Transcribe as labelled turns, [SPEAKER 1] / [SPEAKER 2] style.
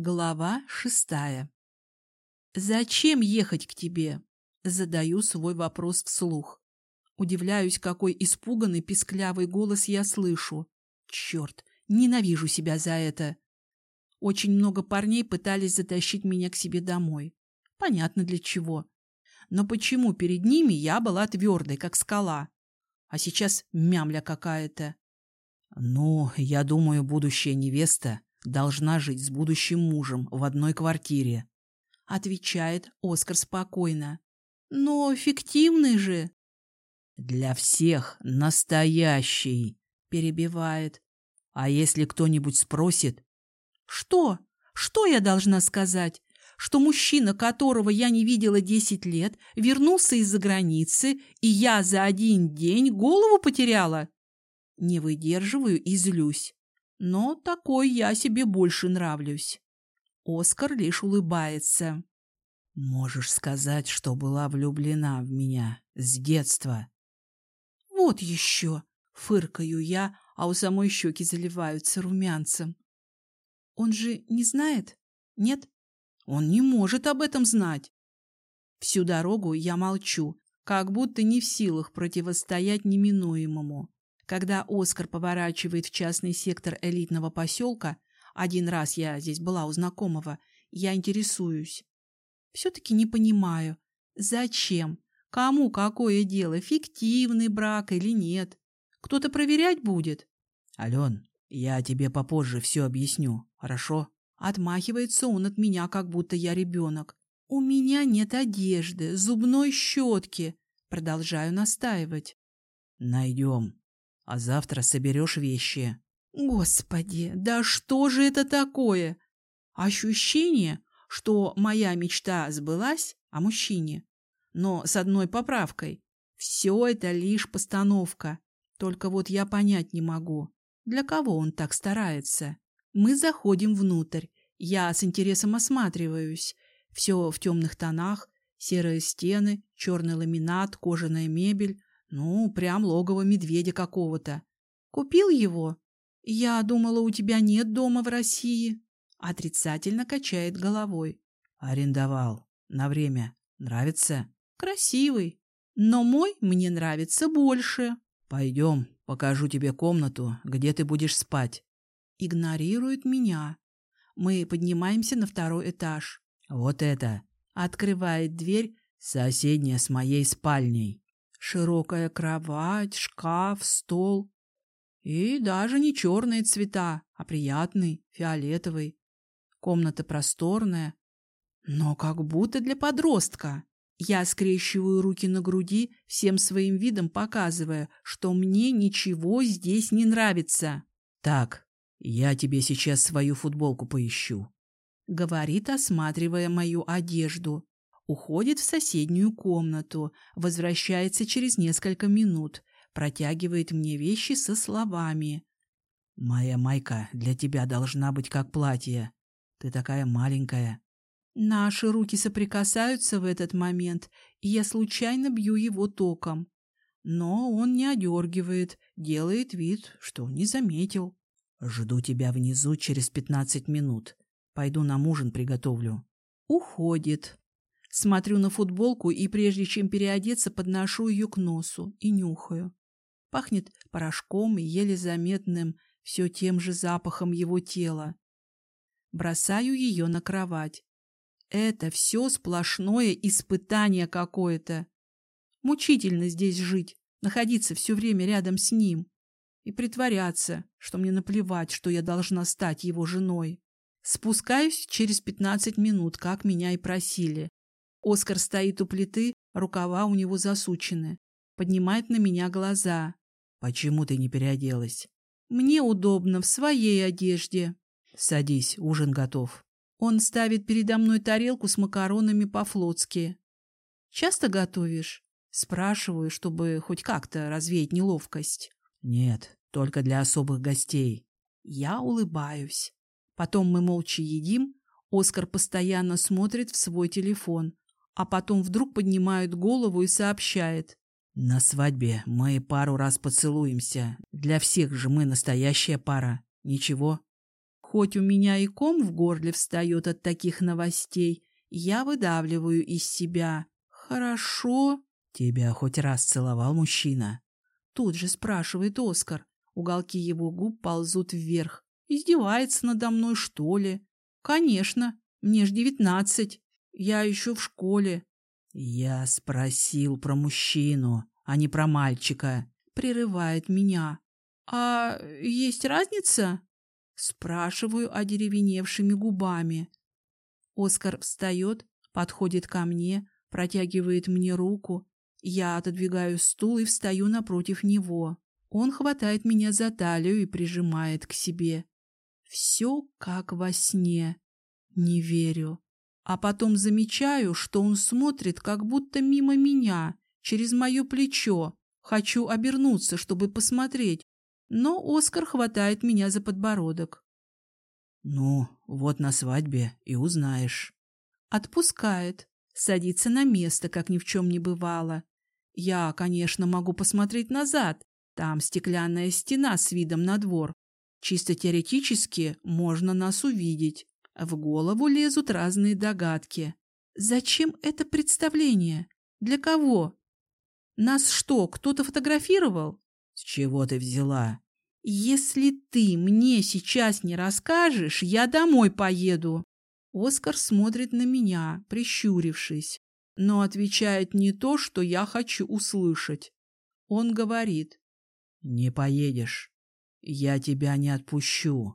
[SPEAKER 1] Глава шестая. «Зачем ехать к тебе?» Задаю свой вопрос вслух. Удивляюсь, какой испуганный, писклявый голос я слышу. Черт, ненавижу себя за это. Очень много парней пытались затащить меня к себе домой. Понятно для чего. Но почему перед ними я была твердой, как скала? А сейчас мямля какая-то.
[SPEAKER 2] Ну, я думаю, будущая невеста должна жить с будущим мужем в одной квартире.
[SPEAKER 1] Отвечает Оскар спокойно. Но фиктивный же.
[SPEAKER 2] Для всех настоящий, перебивает. А если кто-нибудь спросит?
[SPEAKER 1] Что? Что я должна сказать? Что мужчина, которого я не видела десять лет, вернулся из-за границы, и я за один день голову потеряла? Не выдерживаю и злюсь. Но такой я себе больше нравлюсь. Оскар лишь улыбается.
[SPEAKER 2] Можешь сказать, что была влюблена в меня с детства.
[SPEAKER 1] Вот еще, фыркаю я, а у самой щеки заливаются румянцем. Он же не знает? Нет? Он не может об этом знать. Всю дорогу я молчу, как будто не в силах противостоять неминуемому. Когда Оскар поворачивает в частный сектор элитного поселка, один раз я здесь была у знакомого, я интересуюсь. Все-таки не понимаю, зачем, кому какое дело, фиктивный брак или нет. Кто-то проверять будет?
[SPEAKER 2] Ален, я тебе попозже все объясню, хорошо?
[SPEAKER 1] Отмахивается он от меня, как будто я ребенок. У меня нет одежды, зубной щетки. Продолжаю настаивать.
[SPEAKER 2] Найдем а завтра соберешь вещи.
[SPEAKER 1] Господи, да что же это такое? Ощущение, что моя мечта сбылась о мужчине, но с одной поправкой. Все это лишь постановка. Только вот я понять не могу, для кого он так старается. Мы заходим внутрь. Я с интересом осматриваюсь. Все в темных тонах, серые стены, черный ламинат, кожаная мебель. Ну, прям логово медведя какого-то. Купил его? Я думала, у тебя нет дома в России. Отрицательно качает головой.
[SPEAKER 2] Арендовал. На время. Нравится?
[SPEAKER 1] Красивый. Но мой мне нравится больше.
[SPEAKER 2] Пойдем, покажу тебе комнату, где ты будешь спать.
[SPEAKER 1] Игнорирует меня. Мы поднимаемся на второй этаж.
[SPEAKER 2] Вот это.
[SPEAKER 1] Открывает дверь.
[SPEAKER 2] Соседняя с моей спальней.
[SPEAKER 1] Широкая кровать, шкаф, стол. И даже не черные цвета, а приятный, фиолетовый. Комната просторная, но как будто для подростка. Я скрещиваю руки на груди, всем своим видом показывая, что мне ничего здесь не нравится.
[SPEAKER 2] «Так, я тебе сейчас свою футболку поищу», —
[SPEAKER 1] говорит, осматривая мою одежду уходит в соседнюю комнату, возвращается через несколько минут, протягивает мне вещи со словами.
[SPEAKER 2] «Моя майка для тебя должна быть как платье. Ты такая маленькая».
[SPEAKER 1] Наши руки соприкасаются в этот момент, и я случайно бью его током. Но он не одергивает, делает вид, что не заметил.
[SPEAKER 2] «Жду тебя внизу через пятнадцать минут. Пойду нам ужин приготовлю».
[SPEAKER 1] Уходит. Смотрю на футболку и, прежде чем переодеться, подношу ее к носу и нюхаю. Пахнет порошком и еле заметным все тем же запахом его тела. Бросаю ее на кровать. Это все сплошное испытание какое-то. Мучительно здесь жить, находиться все время рядом с ним и притворяться, что мне наплевать, что я должна стать его женой. Спускаюсь через пятнадцать минут, как меня и просили. Оскар стоит у плиты, рукава у него засучены. Поднимает на меня глаза.
[SPEAKER 2] «Почему ты не переоделась?»
[SPEAKER 1] «Мне удобно, в своей одежде».
[SPEAKER 2] «Садись, ужин готов».
[SPEAKER 1] Он ставит передо мной тарелку с макаронами по-флотски. «Часто готовишь?» Спрашиваю, чтобы хоть как-то развеять неловкость.
[SPEAKER 2] «Нет, только для особых гостей».
[SPEAKER 1] Я улыбаюсь. Потом мы молча едим. Оскар постоянно смотрит в свой телефон, а потом вдруг поднимает голову и сообщает.
[SPEAKER 2] «На свадьбе мы пару раз поцелуемся. Для всех же мы настоящая пара. Ничего?»
[SPEAKER 1] Хоть у меня и ком в горле встает от таких новостей, я выдавливаю из себя. Хорошо.
[SPEAKER 2] Тебя хоть раз целовал мужчина?
[SPEAKER 1] Тут же спрашивает Оскар. Уголки его губ ползут вверх. Издевается надо мной, что ли? Конечно, мне ж девятнадцать. Я еще в школе.
[SPEAKER 2] Я спросил про мужчину, а не про мальчика.
[SPEAKER 1] Прерывает меня. А есть разница? Спрашиваю одеревеневшими губами. Оскар встает, подходит ко мне, протягивает мне руку. Я отодвигаю стул и встаю напротив него. Он хватает меня за талию и прижимает к себе. Все как во сне. Не верю. А потом замечаю, что он смотрит как будто мимо меня, через мое плечо. Хочу обернуться, чтобы посмотреть, но Оскар хватает меня за подбородок.
[SPEAKER 2] «Ну, вот на свадьбе и узнаешь».
[SPEAKER 1] Отпускает, садится на место, как ни в чем не бывало. Я, конечно, могу посмотреть назад. Там стеклянная стена с видом на двор. Чисто теоретически можно нас увидеть. В голову лезут разные догадки. Зачем это представление? Для кого? Нас что, кто-то фотографировал?
[SPEAKER 2] С чего ты взяла?
[SPEAKER 1] Если ты мне сейчас не расскажешь, я домой поеду. Оскар смотрит на меня, прищурившись, но отвечает не то, что я хочу услышать. Он говорит.
[SPEAKER 2] Не поедешь. Я тебя не отпущу.